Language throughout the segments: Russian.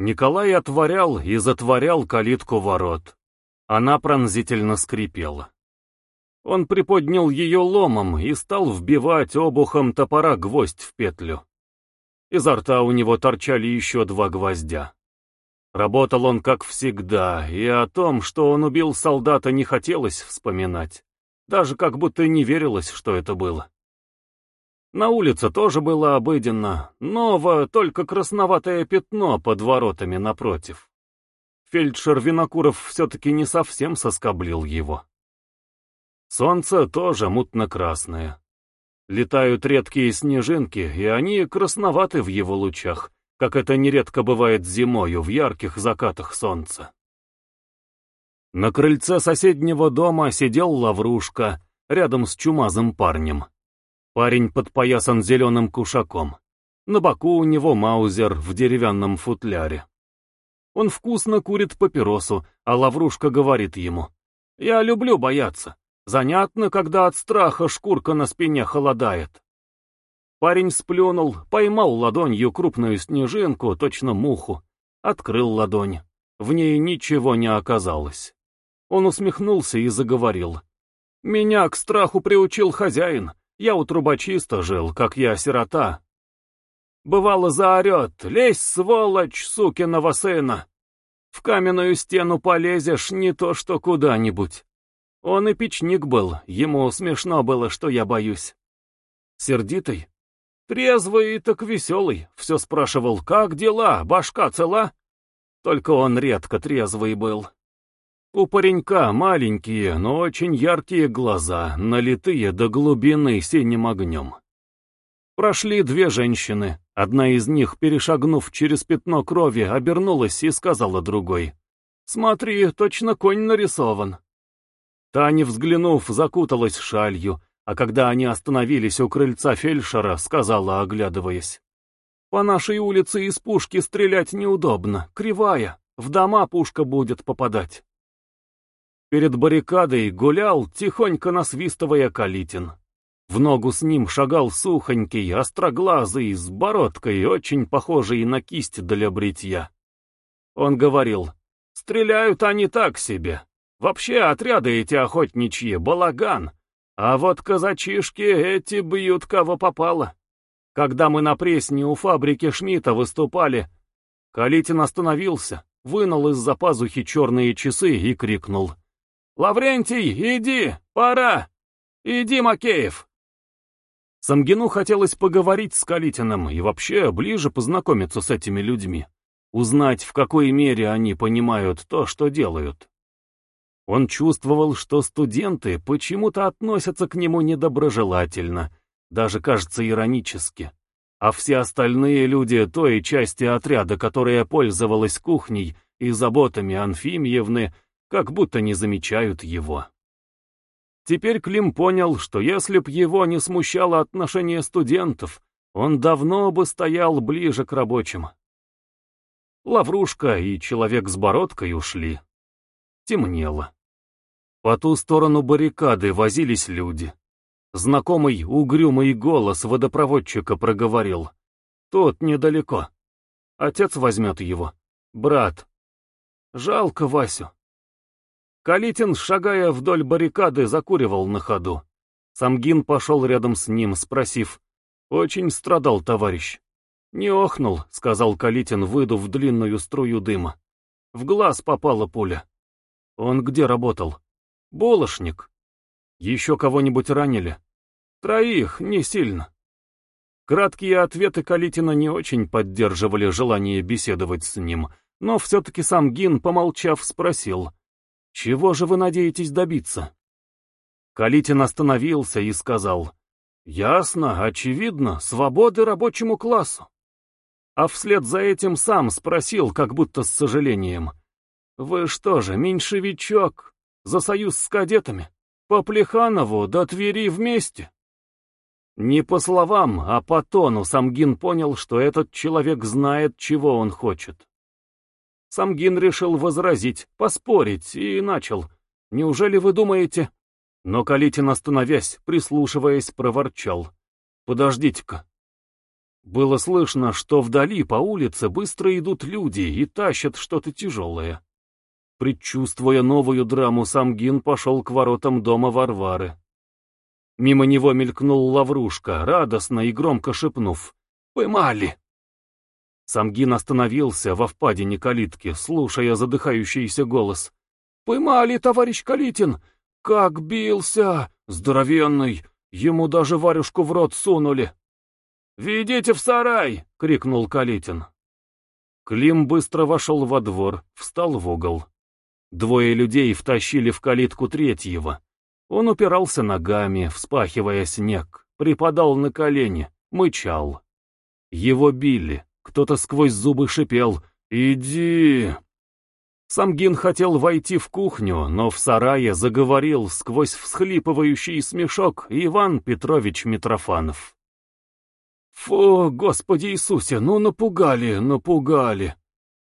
Николай отворял и затворял калитку ворот. Она пронзительно скрипела. Он приподнял ее ломом и стал вбивать обухом топора гвоздь в петлю. Изо рта у него торчали еще два гвоздя. Работал он как всегда, и о том, что он убил солдата, не хотелось вспоминать. Даже как будто не верилось, что это было. На улице тоже было обыденно, ново, только красноватое пятно под воротами напротив. Фельдшер Винокуров все-таки не совсем соскоблил его. Солнце тоже мутно-красное. Летают редкие снежинки, и они красноваты в его лучах, как это нередко бывает зимою в ярких закатах солнца. На крыльце соседнего дома сидел Лаврушка, рядом с чумазым парнем. Парень подпоясан зеленым кушаком. На боку у него маузер в деревянном футляре. Он вкусно курит папиросу, а Лаврушка говорит ему. «Я люблю бояться. Занятно, когда от страха шкурка на спине холодает». Парень сплюнул, поймал ладонью крупную снежинку, точно муху. Открыл ладонь. В ней ничего не оказалось. Он усмехнулся и заговорил. «Меня к страху приучил хозяин. Я у трубочиста жил, как я сирота. Бывало заорет, лезь, сволочь, сукиного сына. В каменную стену полезешь, не то что куда-нибудь. Он и печник был, ему смешно было, что я боюсь. Сердитый? Трезвый и так веселый, все спрашивал, как дела, башка цела? Только он редко трезвый был. У паренька маленькие, но очень яркие глаза, налитые до глубины синим огнем. Прошли две женщины. Одна из них, перешагнув через пятно крови, обернулась и сказала другой. «Смотри, точно конь нарисован». Таня, взглянув, закуталась шалью, а когда они остановились у крыльца фельдшера, сказала, оглядываясь. «По нашей улице из пушки стрелять неудобно, кривая, в дома пушка будет попадать». Перед баррикадой гулял, тихонько насвистывая Калитин. В ногу с ним шагал сухонький, остроглазый, с бородкой, очень похожий на кисть для бритья. Он говорил, стреляют они так себе. Вообще отряды эти охотничьи, балаган. А вот казачишки эти бьют кого попало. Когда мы на пресне у фабрики Шмидта выступали, Калитин остановился, вынул из-за пазухи черные часы и крикнул. «Лаврентий, иди! Пора! Иди, Макеев!» Самгину хотелось поговорить с Калитиным и вообще ближе познакомиться с этими людьми, узнать, в какой мере они понимают то, что делают. Он чувствовал, что студенты почему-то относятся к нему недоброжелательно, даже, кажется, иронически. А все остальные люди той части отряда, которая пользовалась кухней и заботами Анфимьевны, как будто не замечают его. Теперь Клим понял, что если б его не смущало отношение студентов, он давно бы стоял ближе к рабочим. Лаврушка и человек с бородкой ушли. Темнело. По ту сторону баррикады возились люди. Знакомый угрюмый голос водопроводчика проговорил. «Тут недалеко. Отец возьмет его. Брат. Жалко Васю. Калитин, шагая вдоль баррикады, закуривал на ходу. Самгин пошел рядом с ним, спросив, «Очень страдал товарищ». «Не охнул», — сказал Калитин, выдув длинную струю дыма. «В глаз попала пуля». «Он где работал?» «Болошник». «Еще кого-нибудь ранили?» «Троих, не сильно». Краткие ответы Калитина не очень поддерживали желание беседовать с ним, но все-таки сам Гин, помолчав, спросил — чего же вы надеетесь добиться? Калитин остановился и сказал, «Ясно, очевидно, свободы рабочему классу». А вслед за этим сам спросил, как будто с сожалением, «Вы что же, меньшевичок, за союз с кадетами? По Плеханову до Твери вместе?» Не по словам, а по тону Самгин понял, что этот человек знает, чего он хочет. Самгин решил возразить, поспорить, и начал. «Неужели вы думаете...» Но Калитин, остановясь, прислушиваясь, проворчал. «Подождите-ка». Было слышно, что вдали по улице быстро идут люди и тащат что-то тяжелое. Предчувствуя новую драму, Самгин пошел к воротам дома Варвары. Мимо него мелькнул Лаврушка, радостно и громко шепнув «Поймали!». Самгин остановился во впадине калитки, слушая задыхающийся голос. «Поймали, товарищ Калитин! Как бился! Здоровенный! Ему даже варюшку в рот сунули!» «Ведите в сарай!» — крикнул Калитин. Клим быстро вошел во двор, встал в угол. Двое людей втащили в калитку третьего. Он упирался ногами, вспахивая снег, припадал на колени, мычал. Его били, кто-то сквозь зубы шипел «Иди!». Самгин хотел войти в кухню, но в сарае заговорил сквозь всхлипывающий смешок Иван Петрович Митрофанов. «Фу, Господи Иисусе, ну напугали, напугали!»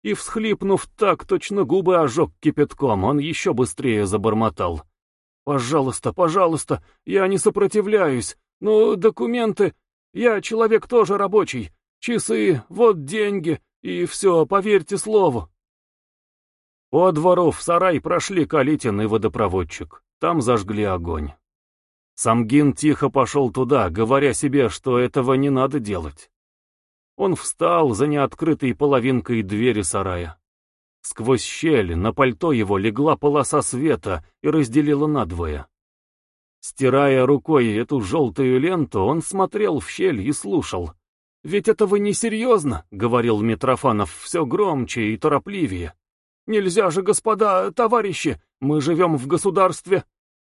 И, всхлипнув так, точно губы ожег кипятком, он еще быстрее забормотал. «Пожалуйста, пожалуйста, я не сопротивляюсь. Ну, документы. Я человек тоже рабочий. Часы, вот деньги, и все, поверьте слову». По двору в сарай прошли Калитин и водопроводчик. Там зажгли огонь. Самгин тихо пошел туда, говоря себе, что этого не надо делать. Он встал за неоткрытой половинкой двери сарая. Сквозь щель на пальто его легла полоса света и разделила надвое. Стирая рукой эту желтую ленту, он смотрел в щель и слушал. «Ведь это вы несерьезно», — говорил Митрофанов все громче и торопливее. «Нельзя же, господа, товарищи, мы живем в государстве».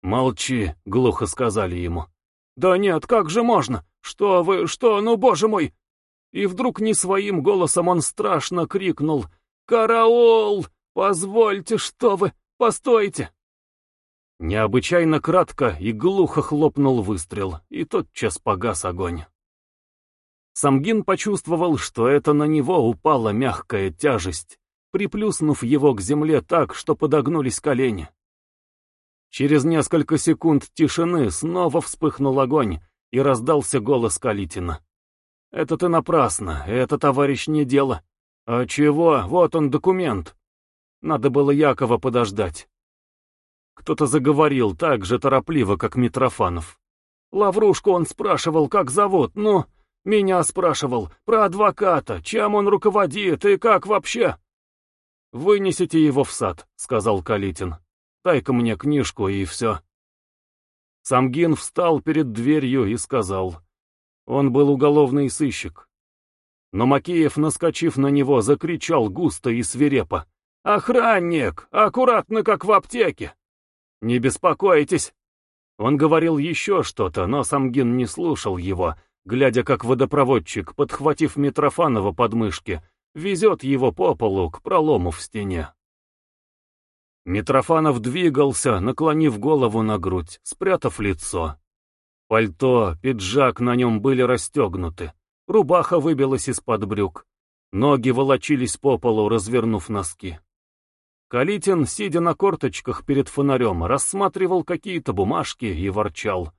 «Молчи», — глухо сказали ему. «Да нет, как же можно? Что вы, что, ну, боже мой, и вдруг не своим голосом он страшно крикнул «Караул! Позвольте, что вы! Постойте!» Необычайно кратко и глухо хлопнул выстрел, и тотчас погас огонь. Самгин почувствовал, что это на него упала мягкая тяжесть, приплюснув его к земле так, что подогнулись колени. Через несколько секунд тишины снова вспыхнул огонь, и раздался голос Калитина. Это ты напрасно, это, товарищ, не дело. А чего? Вот он, документ. Надо было Якова подождать. Кто-то заговорил так же торопливо, как Митрофанов. Лаврушку он спрашивал, как зовут, ну, меня спрашивал, про адвоката, чем он руководит и как вообще. «Вынесите его в сад», — сказал Калитин. «Дай-ка мне книжку и все». Самгин встал перед дверью и сказал, он был уголовный сыщик. Но Макеев, наскочив на него, закричал густо и свирепо. «Охранник! Аккуратно, как в аптеке!» «Не беспокойтесь!» Он говорил еще что-то, но Самгин не слушал его, глядя, как водопроводчик, подхватив Митрофанова под мышки, везет его по полу к пролому в стене. Митрофанов двигался, наклонив голову на грудь, спрятав лицо. Пальто, пиджак на нем были расстегнуты, рубаха выбилась из-под брюк, ноги волочились по полу, развернув носки. Калитин, сидя на корточках перед фонарем, рассматривал какие-то бумажки и ворчал.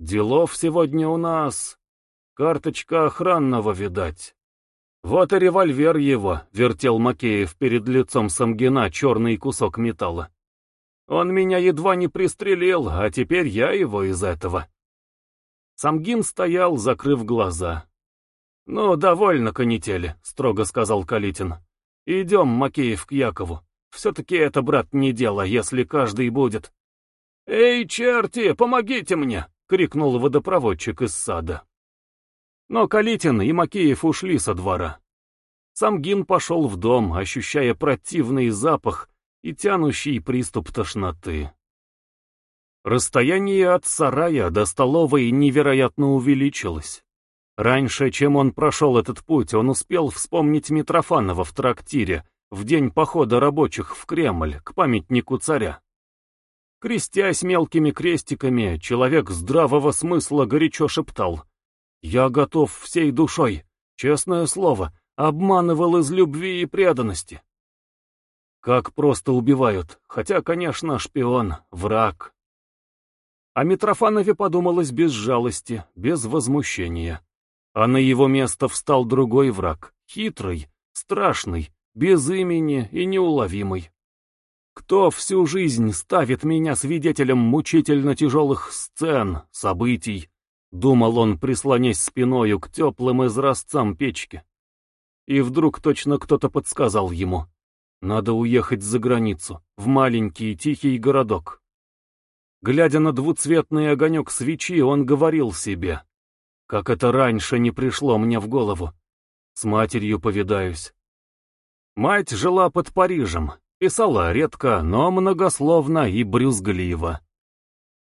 «Делов сегодня у нас. Карточка охранного, видать». «Вот и револьвер его», — вертел Макеев перед лицом Самгина черный кусок металла. «Он меня едва не пристрелил, а теперь я его из этого». Самгин стоял, закрыв глаза. «Ну, довольно канители», — строго сказал Калитин. «Идем, Макеев, к Якову. Все-таки это, брат, не дело, если каждый будет». «Эй, черти, помогите мне!» — крикнул водопроводчик из сада. Но Калитин и Макеев ушли со двора. Самгин пошел в дом, ощущая противный запах и тянущий приступ тошноты. Расстояние от сарая до столовой невероятно увеличилось. Раньше, чем он прошел этот путь, он успел вспомнить Митрофанова в трактире в день похода рабочих в Кремль к памятнику царя. Крестясь мелкими крестиками, человек здравого смысла горячо шептал «Я готов всей душой, честное слово, обманывал из любви и преданности». Как просто убивают, хотя, конечно, шпион, враг. О Митрофанове подумалось без жалости, без возмущения. А на его место встал другой враг, хитрый, страшный, без имени и неуловимый. Кто всю жизнь ставит меня свидетелем мучительно тяжелых сцен, событий, думал он, прислонясь спиною к теплым изразцам печки. И вдруг точно кто-то подсказал ему. Надо уехать за границу, в маленький тихий городок. Глядя на двуцветный огонек свечи, он говорил себе. Как это раньше не пришло мне в голову. С матерью повидаюсь. Мать жила под Парижем, писала редко, но многословно и брюзгливо.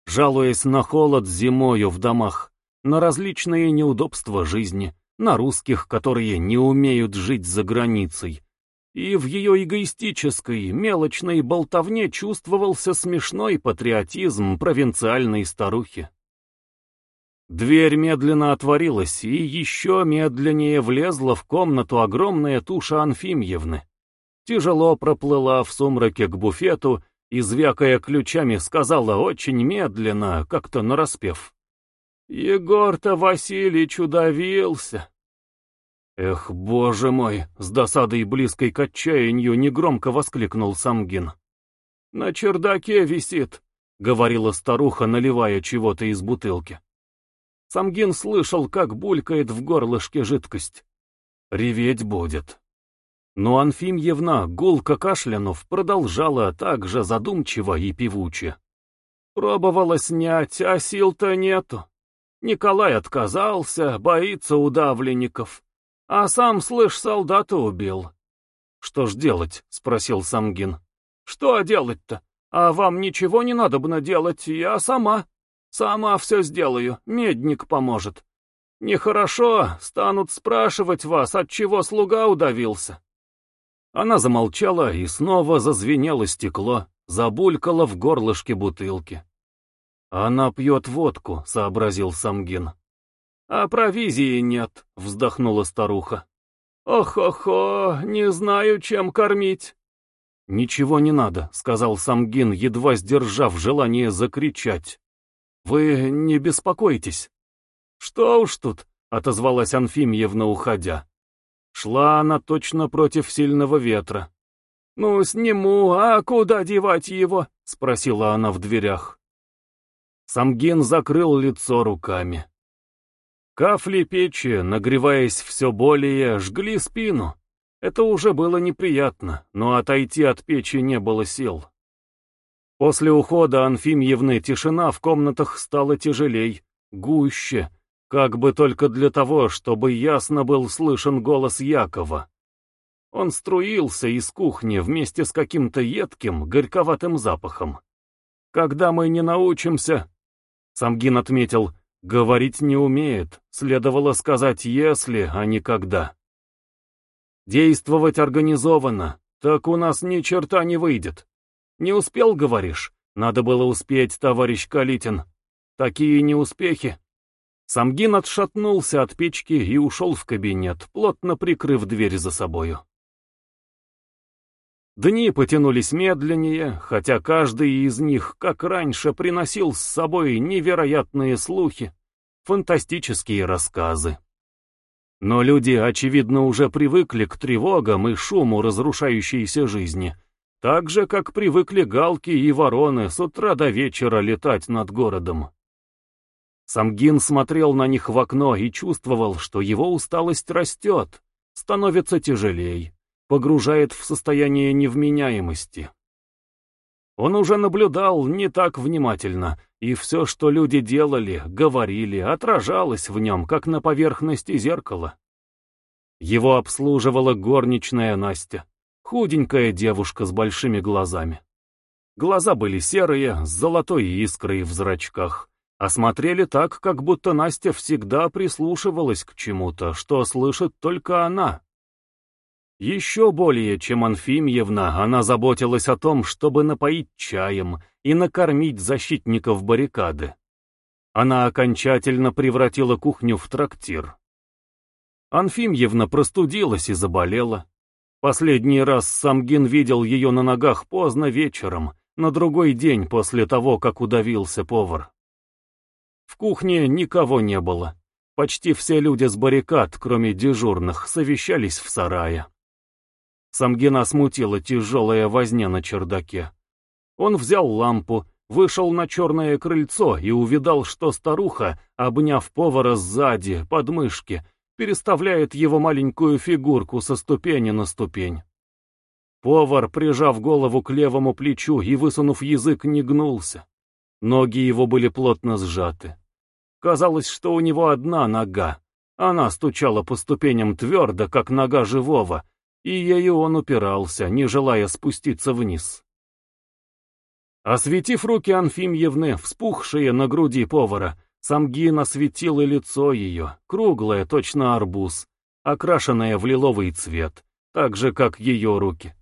Жалуясь на холод зимою в домах, на различные неудобства жизни, на русских, которые не умеют жить за границей, и в ее эгоистической, мелочной болтовне чувствовался смешной патриотизм провинциальной старухи. Дверь медленно отворилась, и еще медленнее влезла в комнату огромная туша Анфимьевны. Тяжело проплыла в сумраке к буфету и, звякая ключами, сказала очень медленно, как-то нараспев. «Егор-то Васильич удавился. «Эх, боже мой!» — с досадой близкой к отчаянию негромко воскликнул Самгин. «На чердаке висит», — говорила старуха, наливая чего-то из бутылки. Самгин слышал, как булькает в горлышке жидкость. Реветь будет. Но Анфимьевна, гулко кашлянув, продолжала так же задумчиво и певуче. Пробовала снять, а сил-то нету. Николай отказался, боится удавленников. А сам, слышь, солдата убил. Что ж делать? Спросил Самгин. Что делать-то? А вам ничего не надо бы делать, я сама. Сама все сделаю, медник поможет. Нехорошо, станут спрашивать вас, от чего слуга удавился. Она замолчала, и снова зазвенело стекло, забулькало в горлышке бутылки. «Она пьет водку», — сообразил Самгин. «А провизии нет», — вздохнула старуха. «Ох-охо, не знаю, чем кормить». «Ничего не надо», — сказал Самгин, едва сдержав желание закричать. «Вы не беспокойтесь». «Что уж тут», — отозвалась Анфимьевна, уходя. Шла она точно против сильного ветра. «Ну, сниму, а куда девать его?» — спросила она в дверях. Самгин закрыл лицо руками. Кафли печи, нагреваясь все более, жгли спину. Это уже было неприятно, но отойти от печи не было сил. После ухода Анфимьевны тишина в комнатах стала тяжелей, гуще, как бы только для того, чтобы ясно был слышен голос Якова. Он струился из кухни вместе с каким-то едким, горьковатым запахом. «Когда мы не научимся...» Самгин отметил, Говорить не умеет, следовало сказать «если», а не «когда». Действовать организованно, так у нас ни черта не выйдет. Не успел, говоришь? Надо было успеть, товарищ Калитин. Такие неуспехи. Самгин отшатнулся от печки и ушел в кабинет, плотно прикрыв дверь за собою. Дни потянулись медленнее, хотя каждый из них, как раньше, приносил с собой невероятные слухи, фантастические рассказы. Но люди, очевидно, уже привыкли к тревогам и шуму разрушающейся жизни, так же, как привыкли галки и вороны с утра до вечера летать над городом. Самгин смотрел на них в окно и чувствовал, что его усталость растет, становится тяжелей погружает в состояние невменяемости. Он уже наблюдал не так внимательно, и все, что люди делали, говорили, отражалось в нем, как на поверхности зеркала. Его обслуживала горничная Настя, худенькая девушка с большими глазами. Глаза были серые, с золотой искрой в зрачках, а смотрели так, как будто Настя всегда прислушивалась к чему-то, что слышит только она. Еще более, чем Анфимьевна, она заботилась о том, чтобы напоить чаем и накормить защитников баррикады. Она окончательно превратила кухню в трактир. Анфимьевна простудилась и заболела. Последний раз Самгин видел ее на ногах поздно вечером, на другой день после того, как удавился повар. В кухне никого не было. Почти все люди с баррикад, кроме дежурных, совещались в сарае. Самгина смутила тяжелая возня на чердаке. Он взял лампу, вышел на черное крыльцо и увидал, что старуха, обняв повара сзади, под мышки, переставляет его маленькую фигурку со ступени на ступень. Повар, прижав голову к левому плечу и высунув язык, не гнулся. Ноги его были плотно сжаты. Казалось, что у него одна нога. Она стучала по ступеням твердо, как нога живого, и ею он упирался, не желая спуститься вниз. Осветив руки Анфимьевны, вспухшие на груди повара, Самгин осветил и лицо ее, круглое, точно арбуз, окрашенное в лиловый цвет, так же, как ее руки.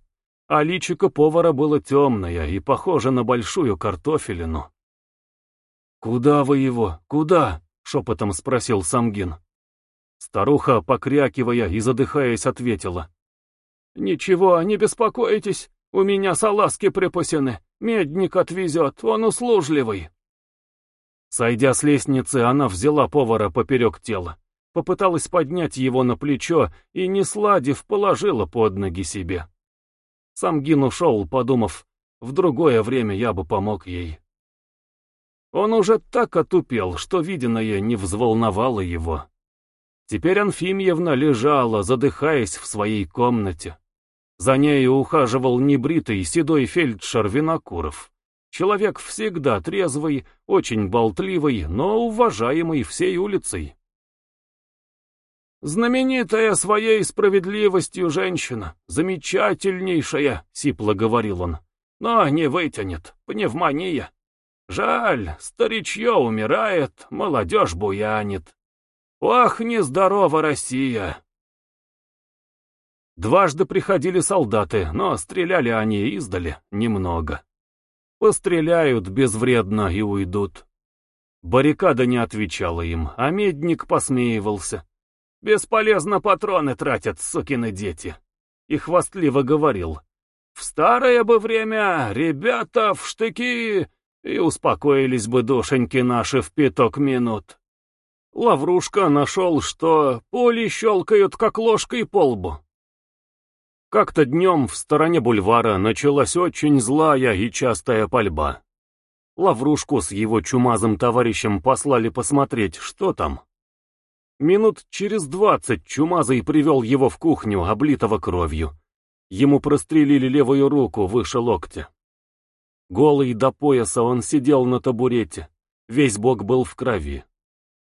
А личико повара было темное и похоже на большую картофелину. «Куда вы его? Куда?» — шепотом спросил Самгин. Старуха, покрякивая и задыхаясь, ответила. «Ничего, не беспокойтесь, у меня салазки припасены, медник отвезет, он услужливый». Сойдя с лестницы, она взяла повара поперек тела, попыталась поднять его на плечо и, не сладив, положила под ноги себе. Самгин ушел, подумав, в другое время я бы помог ей. Он уже так отупел, что виденное не взволновало его. Теперь Анфимьевна лежала, задыхаясь в своей комнате. За ней ухаживал небритый седой фельдшер Винокуров. Человек всегда трезвый, очень болтливый, но уважаемый всей улицей. «Знаменитая своей справедливостью женщина, замечательнейшая», — сипло говорил он, — «но не вытянет, пневмония». Жаль, старичье умирает, молодежь буянит. Ох, нездорова Россия! Дважды приходили солдаты, но стреляли они издали немного. Постреляют безвредно и уйдут. Баррикада не отвечала им, а медник посмеивался. Бесполезно патроны тратят, сукины дети. И хвастливо говорил. В старое бы время ребята в штыки и успокоились бы душеньки наши в пяток минут. Лаврушка нашел, что пули щелкают, как ложкой по лбу. Как-то днем в стороне бульвара началась очень злая и частая пальба. Лаврушку с его чумазым товарищем послали посмотреть, что там. Минут через двадцать Чумазый привел его в кухню, облитого кровью. Ему прострелили левую руку выше локтя. Голый до пояса он сидел на табурете, весь бок был в крови.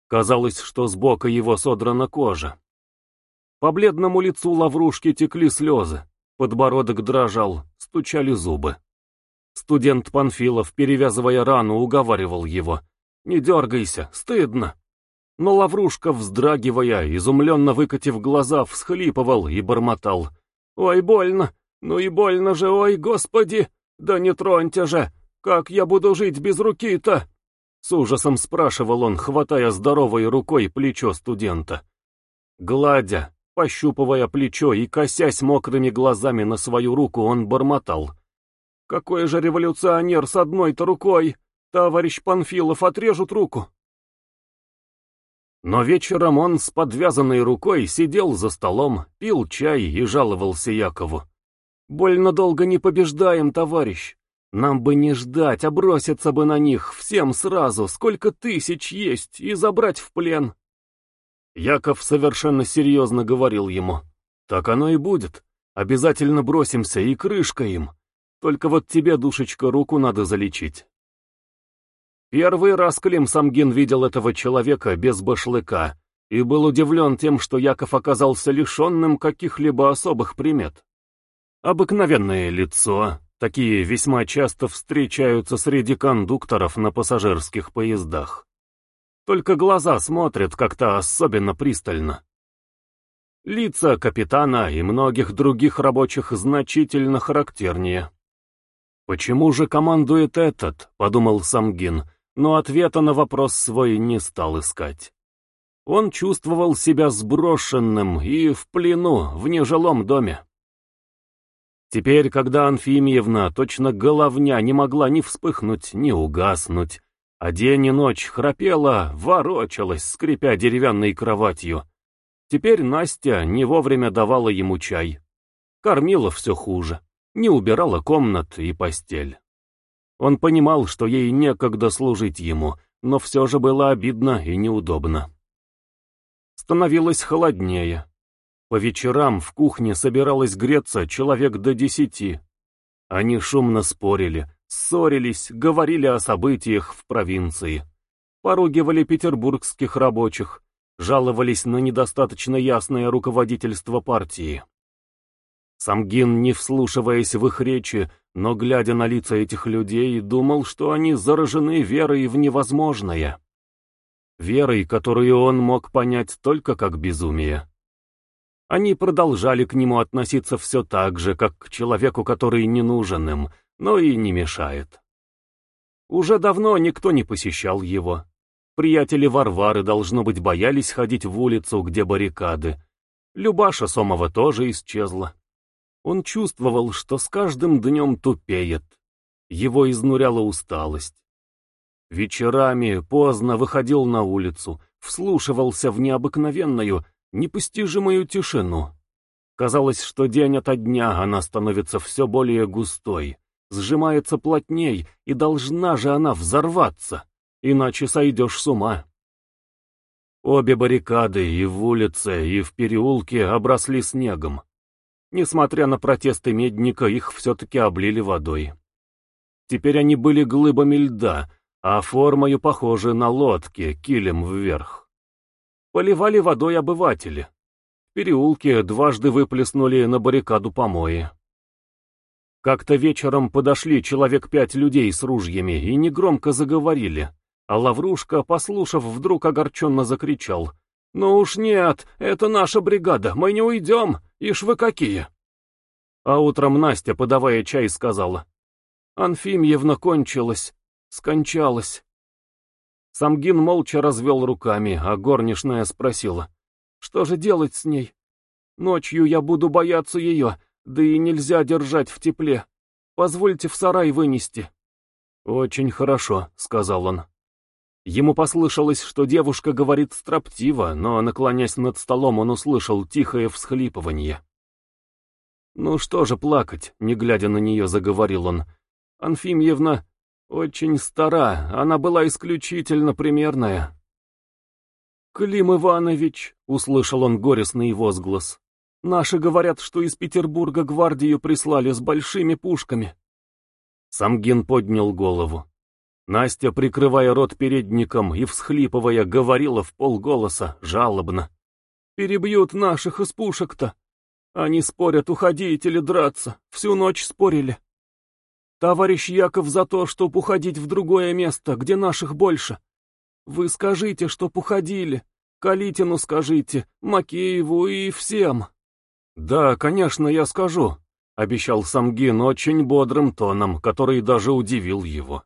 Казалось, что с бока его содрана кожа. По бледному лицу лаврушки текли слезы, подбородок дрожал, стучали зубы. Студент Панфилов, перевязывая рану, уговаривал его. «Не дергайся, стыдно». Но Лаврушка, вздрагивая, изумленно выкатив глаза, всхлипывал и бормотал. «Ой, больно! Ну и больно же, ой, господи! «Да не троньте же! Как я буду жить без руки-то?» С ужасом спрашивал он, хватая здоровой рукой плечо студента. Гладя, пощупывая плечо и косясь мокрыми глазами на свою руку, он бормотал. «Какой же революционер с одной-то рукой! Товарищ Панфилов отрежут руку!» Но вечером он с подвязанной рукой сидел за столом, пил чай и жаловался Якову. Больно долго не побеждаем, товарищ. Нам бы не ждать, а броситься бы на них всем сразу, сколько тысяч есть, и забрать в плен. Яков совершенно серьезно говорил ему. Так оно и будет. Обязательно бросимся и крышка им. Только вот тебе, душечка, руку надо залечить. Первый раз Клим Самгин видел этого человека без башлыка и был удивлен тем, что Яков оказался лишенным каких-либо особых примет. Обыкновенное лицо, такие весьма часто встречаются среди кондукторов на пассажирских поездах. Только глаза смотрят как-то особенно пристально. Лица капитана и многих других рабочих значительно характернее. «Почему же командует этот?» — подумал Самгин, но ответа на вопрос свой не стал искать. Он чувствовал себя сброшенным и в плену в нежилом доме. Теперь, когда Анфимьевна, точно головня, не могла ни вспыхнуть, ни угаснуть, А день и ночь храпела, ворочалась, скрипя деревянной кроватью. Теперь Настя не вовремя давала ему чай. Кормила все хуже, не убирала комнат и постель. Он понимал, что ей некогда служить ему, но все же было обидно и неудобно. Становилось холоднее. По вечерам в кухне собиралось греться человек до десяти. Они шумно спорили, ссорились, говорили о событиях в провинции. Поругивали петербургских рабочих, жаловались на недостаточно ясное руководительство партии. Самгин, не вслушиваясь в их речи, но глядя на лица этих людей, думал, что они заражены верой в невозможное. Верой, которую он мог понять только как безумие. Они продолжали к нему относиться все так же, как к человеку, который не нужен им, но и не мешает. Уже давно никто не посещал его. Приятели Варвары, должно быть, боялись ходить в улицу, где баррикады. Любаша Сомова тоже исчезла. Он чувствовал, что с каждым днем тупеет. Его изнуряла усталость. Вечерами поздно выходил на улицу, вслушивался в необыкновенную, непостижимую тишину. Казалось, что день ото дня она становится все более густой, сжимается плотней, и должна же она взорваться, иначе сойдешь с ума. Обе баррикады и в улице, и в переулке обросли снегом. Несмотря на протесты Медника, их все-таки облили водой. Теперь они были глыбами льда, а формою похожи на лодки, килем вверх. Поливали водой обыватели. В переулке дважды выплеснули на баррикаду помои. Как-то вечером подошли человек пять людей с ружьями и негромко заговорили, а Лаврушка, послушав, вдруг огорченно закричал. «Ну уж нет, это наша бригада, мы не уйдем, ишь вы какие!» А утром Настя, подавая чай, сказала. «Анфимьевна кончилась, скончалась». Самгин молча развел руками, а горничная спросила. «Что же делать с ней? Ночью я буду бояться ее, да и нельзя держать в тепле. Позвольте в сарай вынести». «Очень хорошо», — сказал он. Ему послышалось, что девушка говорит строптиво, но, наклонясь над столом, он услышал тихое всхлипывание. «Ну что же плакать?» — не глядя на нее, заговорил он. «Анфимьевна очень стара, она была исключительно примерная». «Клим Иванович», — услышал он горестный возглас, — «наши говорят, что из Петербурга гвардию прислали с большими пушками». Самгин поднял голову. Настя, прикрывая рот передником и всхлипывая, говорила в полголоса, жалобно. «Перебьют наших из пушек-то. Они спорят, уходить или драться. Всю ночь спорили. Товарищ Яков за то, чтоб уходить в другое место, где наших больше. Вы скажите, чтоб уходили. Калитину скажите, Макееву и всем». «Да, конечно, я скажу», — обещал Самгин очень бодрым тоном, который даже удивил его.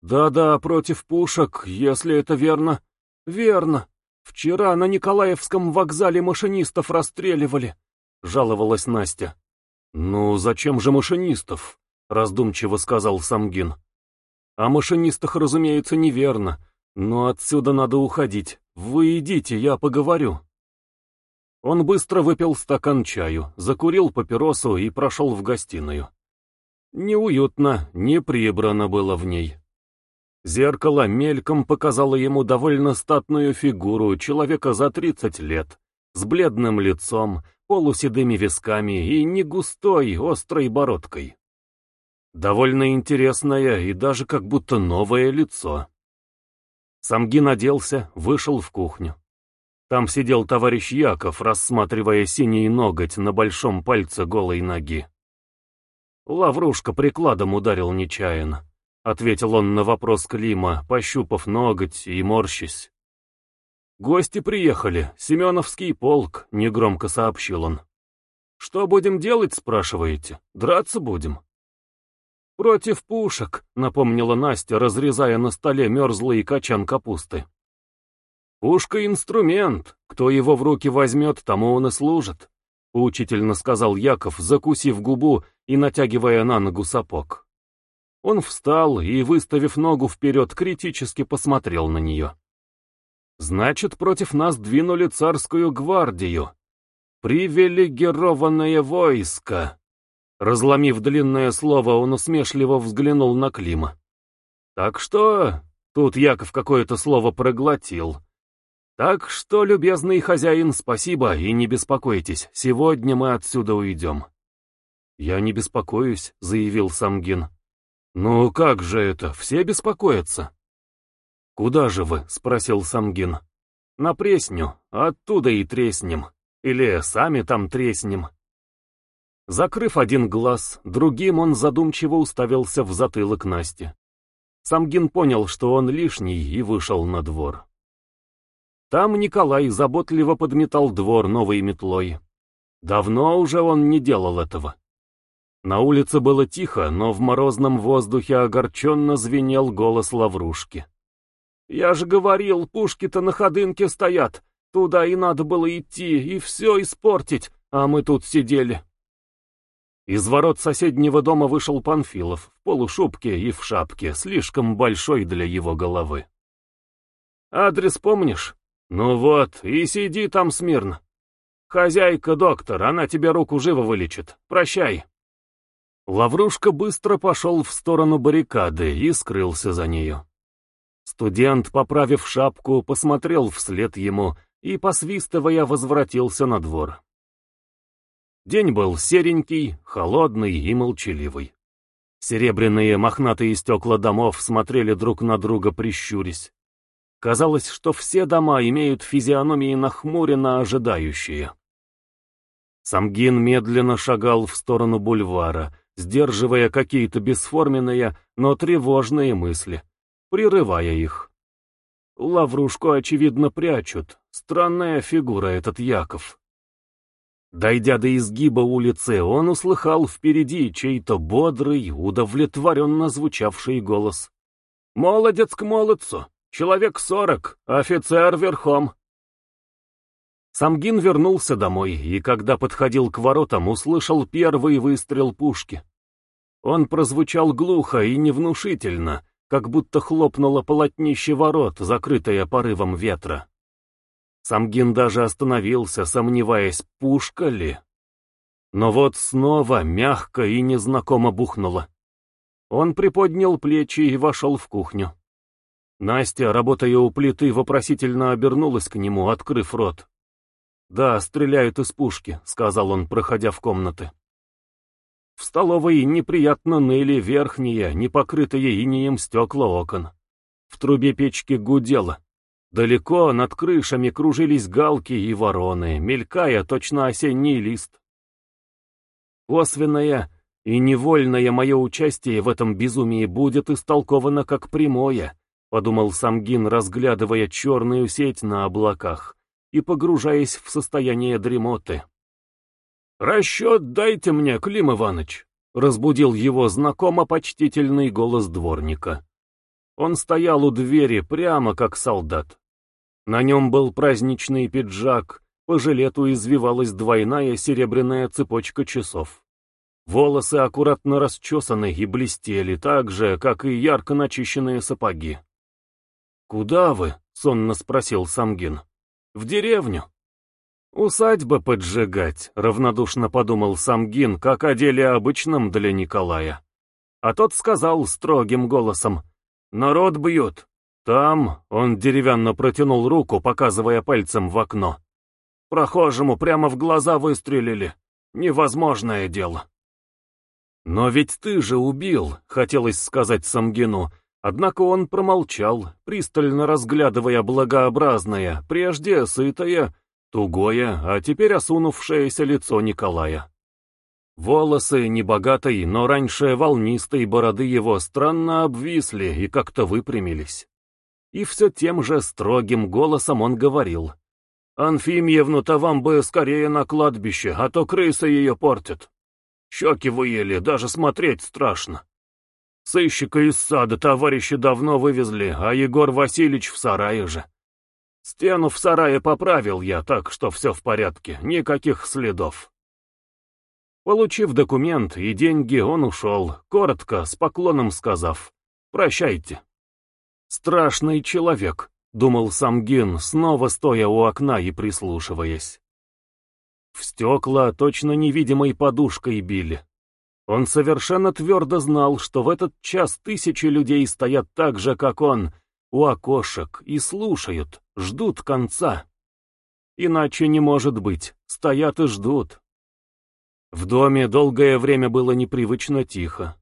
«Да-да, против пушек, если это верно». «Верно. Вчера на Николаевском вокзале машинистов расстреливали», — жаловалась Настя. «Ну, зачем же машинистов?» — раздумчиво сказал Самгин. «О машинистах, разумеется, неверно, но отсюда надо уходить. Вы идите, я поговорю». Он быстро выпил стакан чаю, закурил папиросу и прошел в гостиную. Неуютно, не прибрано было в ней. Зеркало мельком показало ему довольно статную фигуру человека за тридцать лет, с бледным лицом, полуседыми висками и негустой, острой бородкой. Довольно интересное и даже как будто новое лицо. Самгин оделся, вышел в кухню. Там сидел товарищ Яков, рассматривая синий ноготь на большом пальце голой ноги. Лаврушка прикладом ударил нечаянно. — ответил он на вопрос Клима, пощупав ноготь и морщись. «Гости приехали, Семеновский полк», — негромко сообщил он. «Что будем делать, спрашиваете? Драться будем?» «Против пушек», — напомнила Настя, разрезая на столе мерзлый качан капусты. «Пушка — инструмент, кто его в руки возьмет, тому он и служит», — поучительно сказал Яков, закусив губу и натягивая на ногу сапог. Он встал и, выставив ногу вперед, критически посмотрел на нее. «Значит, против нас двинули царскую гвардию. Привилегированное войско!» Разломив длинное слово, он усмешливо взглянул на Клима. «Так что...» Тут Яков какое-то слово проглотил. «Так что, любезный хозяин, спасибо и не беспокойтесь, сегодня мы отсюда уйдем». «Я не беспокоюсь», — заявил Самгин. «Ну как же это, все беспокоятся?» «Куда же вы?» — спросил Самгин. «На Пресню, оттуда и треснем. Или сами там треснем». Закрыв один глаз, другим он задумчиво уставился в затылок Насти. Самгин понял, что он лишний, и вышел на двор. Там Николай заботливо подметал двор новой метлой. Давно уже он не делал этого. На улице было тихо, но в морозном воздухе огорченно звенел голос Лаврушки. «Я же говорил, пушки-то на ходынке стоят. Туда и надо было идти, и все испортить, а мы тут сидели». Из ворот соседнего дома вышел Панфилов, в полушубке и в шапке, слишком большой для его головы. «Адрес помнишь? Ну вот, и сиди там смирно. Хозяйка доктор, она тебе руку живо вылечит. Прощай». Лаврушка быстро пошел в сторону баррикады и скрылся за нею. Студент, поправив шапку, посмотрел вслед ему и, посвистывая, возвратился на двор. День был серенький, холодный и молчаливый. Серебряные мохнатые стекла домов смотрели друг на друга прищурясь. Казалось, что все дома имеют физиономии нахмуренно ожидающие. Самгин медленно шагал в сторону бульвара, сдерживая какие-то бесформенные, но тревожные мысли, прерывая их. Лаврушку, очевидно, прячут. Странная фигура этот Яков. Дойдя до изгиба улицы, он услыхал впереди чей-то бодрый, удовлетворенно звучавший голос. «Молодец к молодцу! Человек сорок, офицер верхом!» Самгин вернулся домой, и когда подходил к воротам, услышал первый выстрел пушки. Он прозвучал глухо и невнушительно, как будто хлопнуло полотнище ворот, закрытое порывом ветра. Самгин даже остановился, сомневаясь, пушка ли. Но вот снова мягко и незнакомо бухнуло. Он приподнял плечи и вошел в кухню. Настя, работая у плиты, вопросительно обернулась к нему, открыв рот. «Да, стреляют из пушки», — сказал он, проходя в комнаты. В столовой неприятно ныли верхние, не покрытые инеем стекла окон. В трубе печки гудело. Далеко над крышами кружились галки и вороны, мелькая точно осенний лист. Косвенное и невольное мое участие в этом безумии будет истолковано как прямое, подумал Самгин, разглядывая черную сеть на облаках и погружаясь в состояние дремоты. «Расчет дайте мне, Клим Иваныч!» — разбудил его знакомо почтительный голос дворника. Он стоял у двери прямо как солдат. На нем был праздничный пиджак, по жилету извивалась двойная серебряная цепочка часов. Волосы аккуратно расчесаны и блестели так же, как и ярко начищенные сапоги. «Куда вы?» — сонно спросил Самгин. «В деревню». «Усадьба поджигать», — равнодушно подумал Самгин, как о деле обычном для Николая. А тот сказал строгим голосом, «Народ бьют, там он деревянно протянул руку, показывая пальцем в окно. Прохожему прямо в глаза выстрелили. Невозможное дело. «Но ведь ты же убил», — хотелось сказать Самгину, однако он промолчал, пристально разглядывая благообразное, прежде сытое, тугое, а теперь осунувшееся лицо Николая. Волосы небогатой, но раньше волнистой бороды его странно обвисли и как-то выпрямились и все тем же строгим голосом он говорил. «Анфимьевну-то вам бы скорее на кладбище, а то крысы ее портят. Щеки выели, даже смотреть страшно. Сыщика из сада товарищи давно вывезли, а Егор Васильевич в сарае же. Стену в сарае поправил я, так что все в порядке, никаких следов». Получив документ и деньги, он ушел, коротко, с поклоном сказав «Прощайте». «Страшный человек», — думал Самгин, снова стоя у окна и прислушиваясь. В стекла точно невидимой подушкой били. Он совершенно твердо знал, что в этот час тысячи людей стоят так же, как он, у окошек, и слушают, ждут конца. Иначе не может быть, стоят и ждут. В доме долгое время было непривычно тихо.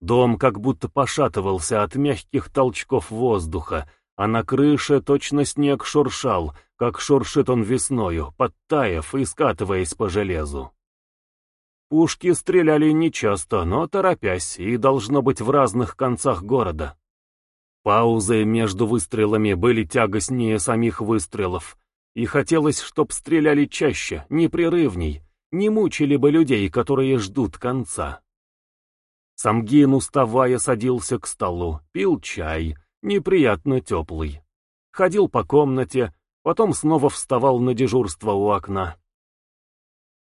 Дом как будто пошатывался от мягких толчков воздуха, а на крыше точно снег шуршал, как шуршит он весною, подтаяв и скатываясь по железу. Пушки стреляли нечасто, но торопясь, и должно быть в разных концах города. Паузы между выстрелами были тягостнее самих выстрелов, и хотелось, чтоб стреляли чаще, непрерывней, не мучили бы людей, которые ждут конца. Самгин, уставая, садился к столу, пил чай, неприятно теплый. Ходил по комнате, потом снова вставал на дежурство у окна.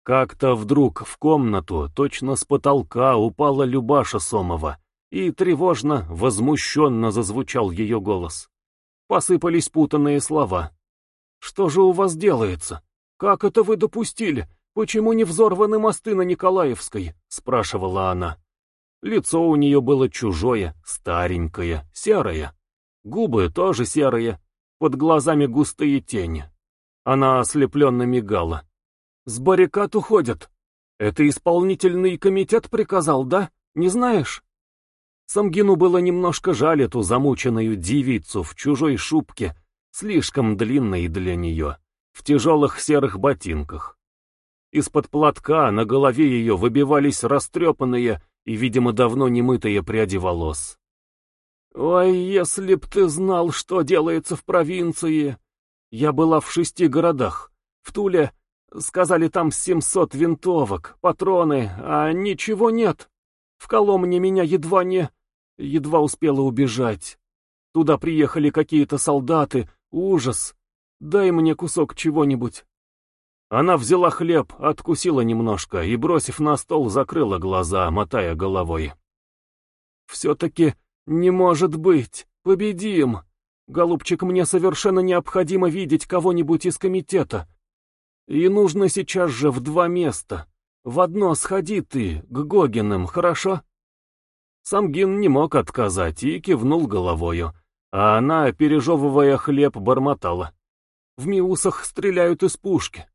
Как-то вдруг в комнату, точно с потолка, упала Любаша Сомова, и тревожно, возмущенно зазвучал ее голос. Посыпались путанные слова. «Что же у вас делается? Как это вы допустили? Почему не взорваны мосты на Николаевской?» — спрашивала она. Лицо у нее было чужое, старенькое, серое. Губы тоже серые, под глазами густые тени. Она ослепленно мигала. «С баррикад уходят. Это исполнительный комитет приказал, да? Не знаешь?» Самгину было немножко жаль эту замученную девицу в чужой шубке, слишком длинной для нее, в тяжелых серых ботинках. Из-под платка на голове ее выбивались растрепанные и, видимо, давно немытые пряди волос. «Ой, если б ты знал, что делается в провинции! Я была в шести городах. В Туле, сказали, там семьсот винтовок, патроны, а ничего нет. В Коломне меня едва не... едва успела убежать. Туда приехали какие-то солдаты, Ужас! Дай мне кусок чего-нибудь. Она взяла хлеб, откусила немножко и, бросив на стол, закрыла глаза, мотая головой. «Все-таки не может быть! Победим! Голубчик, мне совершенно необходимо видеть кого-нибудь из комитета. И нужно сейчас же в два места. В одно сходи ты, к Гогиным, хорошо?» Самгин не мог отказать и кивнул головою, а она, пережевывая хлеб, бормотала. В Миусах стреляют из пушки.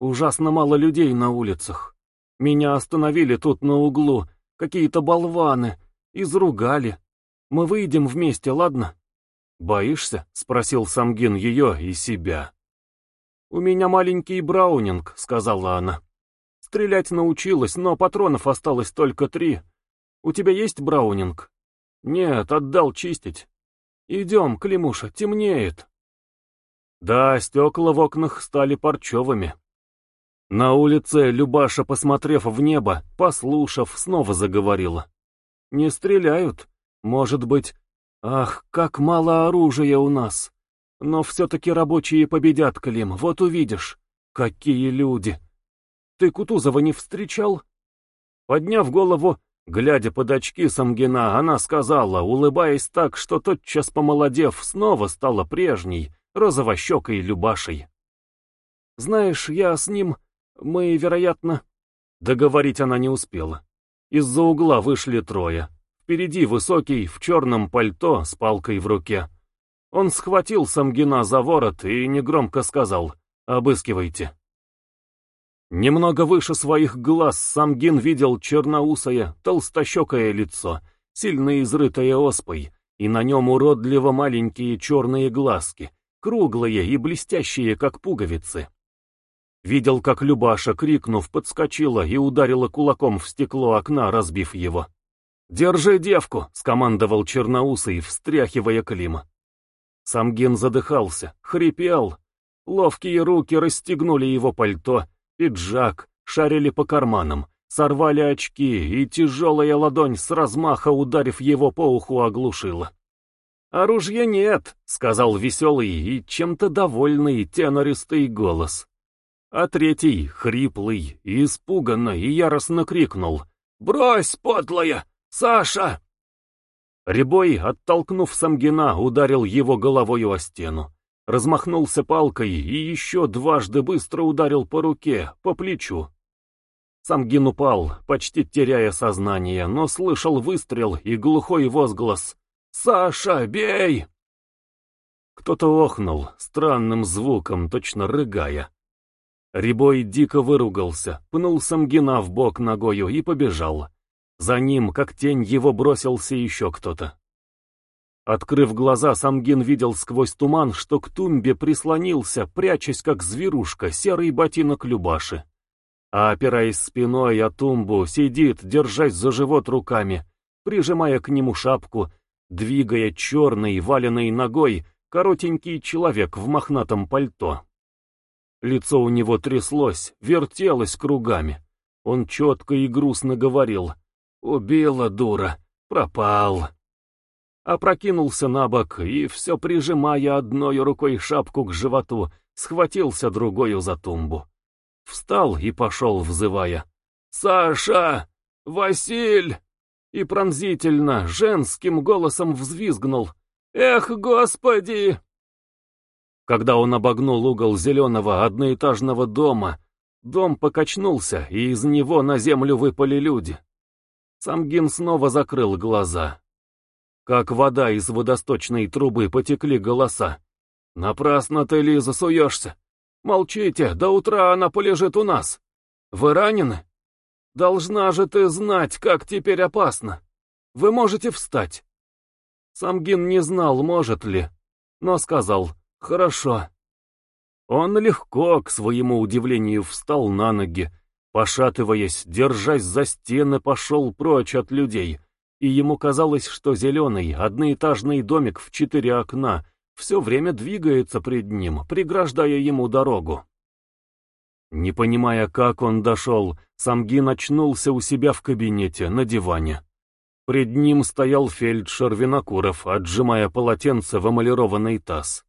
Ужасно мало людей на улицах. Меня остановили тут на углу, какие-то болваны, изругали. Мы выйдем вместе, ладно? «Боишься?» — спросил Самгин ее и себя. «У меня маленький браунинг», — сказала она. «Стрелять научилась, но патронов осталось только три. У тебя есть браунинг?» «Нет, отдал чистить». «Идем, Климуша, темнеет». Да, стекла в окнах стали парчевыми. На улице Любаша, посмотрев в небо, послушав, снова заговорила. «Не стреляют. Может быть... Ах, как мало оружия у нас. Но все-таки рабочие победят, Клим, вот увидишь. Какие люди! Ты Кутузова не встречал?» Подняв голову, Глядя под очки Самгина, она сказала, улыбаясь так, что тотчас помолодев, снова стала прежней, розовощекой Любашей. «Знаешь, я с ним... Мы, вероятно...» Договорить она не успела. Из-за угла вышли трое. Впереди высокий, в черном пальто, с палкой в руке. Он схватил Самгина за ворот и негромко сказал «Обыскивайте». Немного выше своих глаз Самгин видел черноусое, толстощекое лицо, сильно изрытое оспой, и на нем уродливо маленькие черные глазки, круглые и блестящие, как пуговицы. Видел, как Любаша, крикнув, подскочила и ударила кулаком в стекло окна, разбив его. «Держи девку!» — скомандовал черноусый, встряхивая Клима. Самгин задыхался, хрипел. Ловкие руки расстегнули его пальто, пиджак, шарили по карманам, сорвали очки, и тяжелая ладонь с размаха, ударив его по уху, оглушила. «Оружия нет», — сказал веселый и чем-то довольный тенористый голос. а третий, хриплый, испуганно и яростно крикнул «Брось, подлая! Саша!» Рябой, оттолкнув Самгина, ударил его головою о стену. Размахнулся палкой и еще дважды быстро ударил по руке, по плечу. Самгин упал, почти теряя сознание, но слышал выстрел и глухой возглас «Саша, бей!» Кто-то охнул, странным звуком, точно рыгая. Рябой дико выругался, пнул Самгина в бок ногою и побежал. За ним, как тень, его бросился еще кто-то. Открыв глаза, Самгин видел сквозь туман, что к тумбе прислонился, прячась как зверушка, серый ботинок Любаши. А опираясь спиной о тумбу, сидит, держась за живот руками, прижимая к нему шапку, двигая черной, валенной ногой, коротенький человек в мохнатом пальто. Лицо у него тряслось, вертелось кругами. Он четко и грустно говорил — Убила дура, пропал. Опрокинулся на бок и, все прижимая одной рукой шапку к животу, схватился другою за тумбу. Встал и пошел, взывая. «Саша! Василь!» И пронзительно, женским голосом взвизгнул. «Эх, Господи!» Когда он обогнул угол зеленого одноэтажного дома, дом покачнулся, и из него на землю выпали люди. Самгин снова закрыл глаза. Как вода из водосточной трубы потекли голоса. «Напрасно ты, Лиза, суешься! Молчите, до утра она полежит у нас! Вы ранены? Должна же ты знать, как теперь опасно! Вы можете встать!» Самгин не знал, может ли, но сказал «Хорошо». Он легко, к своему удивлению, встал на ноги, Пошатываясь, держась за стены, пошел прочь от людей, и ему казалось, что зеленый, одноэтажный домик в четыре окна все время двигается пред ним, преграждая ему дорогу. Не понимая, как он дошел, Самгин очнулся у себя в кабинете, на диване. Пред ним стоял фельдшер Винокуров, отжимая полотенце в эмалированный таз.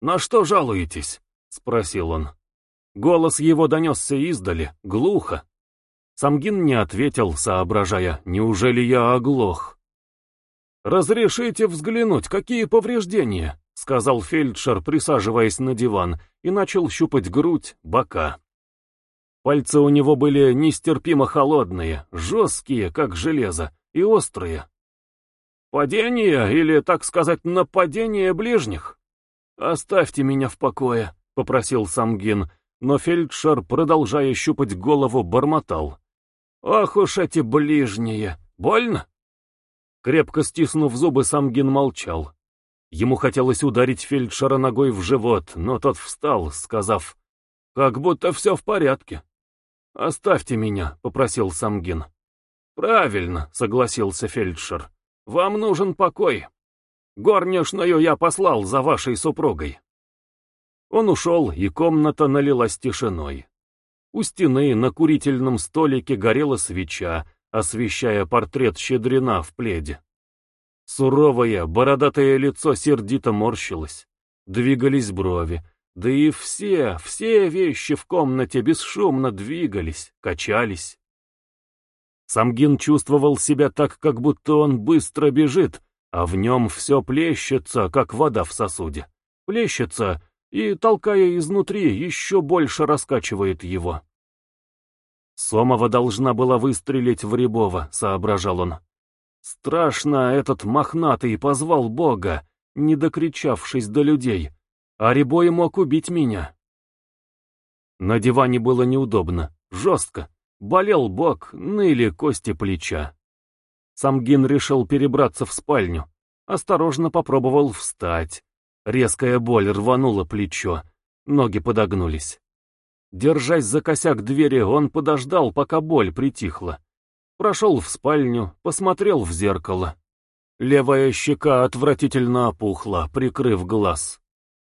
«На что жалуетесь?» — спросил он. Голос его донесся издали, глухо. Самгин не ответил, соображая, неужели я оглох? «Разрешите взглянуть, какие повреждения?» — сказал фельдшер, присаживаясь на диван, и начал щупать грудь, бока. Пальцы у него были нестерпимо холодные, жесткие, как железо, и острые. «Падение или, так сказать, нападение ближних?» «Оставьте меня в покое», — попросил Самгин, но фельдшер, продолжая щупать голову, бормотал. «Ах уж эти ближние! Больно?» Крепко стиснув зубы, Самгин молчал. Ему хотелось ударить фельдшера ногой в живот, но тот встал, сказав, «Как будто все в порядке». «Оставьте меня», — попросил Самгин. «Правильно», — согласился фельдшер. «Вам нужен покой. Горничную я послал за вашей супругой». Он ушел, и комната налилась тишиной. У стены на курительном столике горела свеча, освещая портрет Щедрина в пледе. Суровое, бородатое лицо сердито морщилось. Двигались брови. Да и все, все вещи в комнате бесшумно двигались, качались. Самгин чувствовал себя так, как будто он быстро бежит, а в нем все плещется, как вода в сосуде. Плещется и, толкая изнутри, еще больше раскачивает его. Сомова должна была выстрелить в Рябова, соображал он. Страшно этот мохнатый позвал Бога, не докричавшись до людей, а Рябой мог убить меня. На диване было неудобно, жестко, болел бок, ныли кости плеча. Самгин решил перебраться в спальню, осторожно попробовал встать. Резкая боль рванула плечо, ноги подогнулись. Держась за косяк двери, он подождал, пока боль притихла. Прошел в спальню, посмотрел в зеркало. Левая щека отвратительно опухла, прикрыв глаз.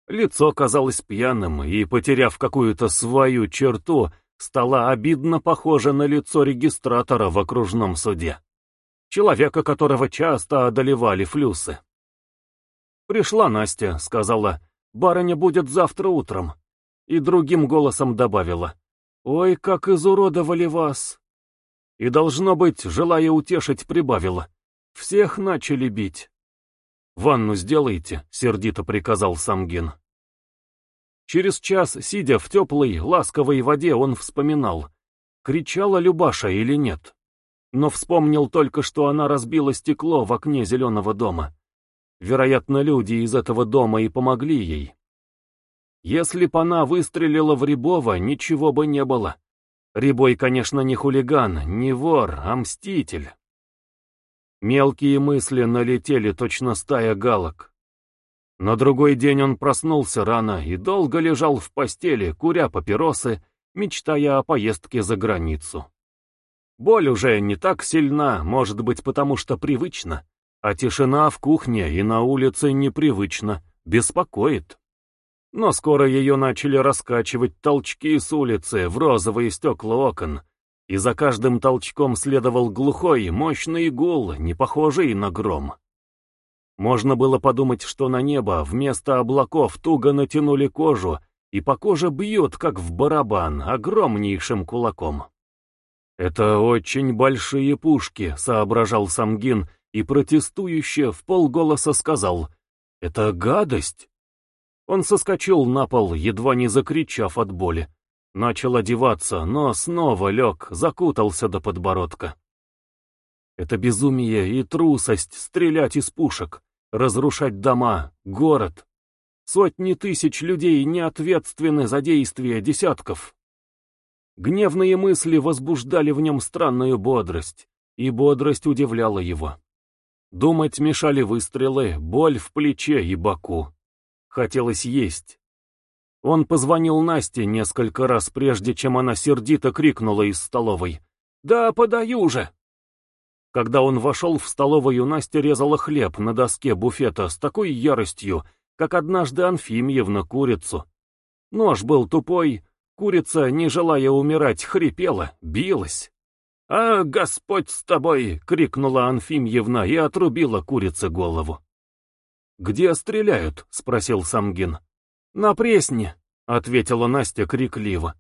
Лицо казалось пьяным, и, потеряв какую-то свою черту, стало обидно похоже на лицо регистратора в окружном суде. Человека, которого часто одолевали флюсы. «Пришла Настя», — сказала. «Барыня будет завтра утром». и другим голосом добавила. «Ой, как изуродовали вас!» И, должно быть, желая утешить, прибавила. «Всех начали бить». «Ванну сделайте», — сердито приказал Самгин. Через час, сидя в теплой, ласковой воде, он вспоминал, кричала Любаша или нет. Но вспомнил только, что она разбила стекло в окне зеленого дома. Вероятно, люди из этого дома и помогли ей. Если б она выстрелила в Рябова, ничего бы не было. Рябой, конечно, не хулиган, не вор, а мститель. Мелкие мысли налетели точно стая галок. На другой день он проснулся рано и долго лежал в постели, куря папиросы, мечтая о поездке за границу. Боль уже не так сильна, может быть, потому что привычна, а тишина в кухне и на улице непривычна, беспокоит. Но скоро ее начали раскачивать толчки с улицы в розовые стекла окон, и за каждым толчком следовал глухой, мощный гул, не похожий на гром. Можно было подумать, что на небо вместо облаков туго натянули кожу, и по коже бьют, как в барабан, огромнейшим кулаком. «Это очень большие пушки», — соображал Самгин, и протестующе в полголоса сказал, «Это гадость». Он соскочил на пол, едва не закричав от боли. Начал одеваться, но снова лег, закутался до подбородка. Это безумие и трусость стрелять из пушек, разрушать дома, город. Сотни тысяч людей не ответственны за действия десятков. Гневные мысли возбуждали в нем странную бодрость, и бодрость удивляла его. Думать мешали выстрелы, боль в плече и боку. Хотелось есть. Он позвонил Насте несколько раз, прежде чем она сердито крикнула из столовой. «Да, подаю же!» Когда он вошел в столовую, Настя резала хлеб на доске буфета с такой яростью, как однажды Анфимьевна курицу. Нож был тупой, курица, не желая умирать, хрипела, билась. «А, Господь с тобой!» — крикнула Анфимьевна и отрубила курице голову. «Где стреляют?» — спросил Самгин. «На Пресне», — ответила Настя крикливо.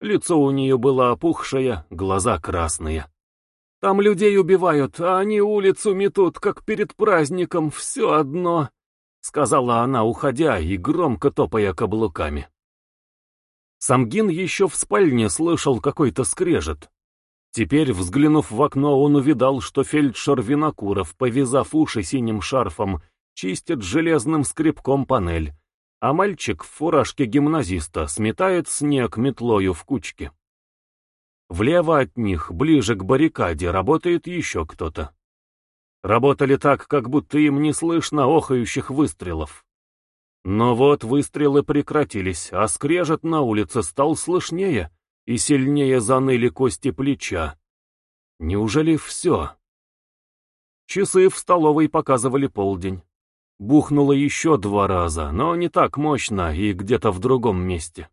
Лицо у нее было опухшее, глаза красные. «Там людей убивают, а они улицу метут, как перед праздником, все одно», — сказала она, уходя и громко топая каблуками. Самгин еще в спальне слышал какой-то скрежет. Теперь, взглянув в окно, он увидал, что фельдшер Винокуров, повязав уши синим шарфом, чистит железным скребком панель, а мальчик в фуражке гимназиста сметает снег метлою в кучке. Влево от них, ближе к баррикаде, работает еще кто-то. Работали так, как будто им не слышно охающих выстрелов. Но вот выстрелы прекратились, а скрежет на улице стал слышнее, и сильнее заныли кости плеча. Неужели все? Часы в столовой показывали полдень. Бухнуло еще два раза, но не так мощно и где-то в другом месте.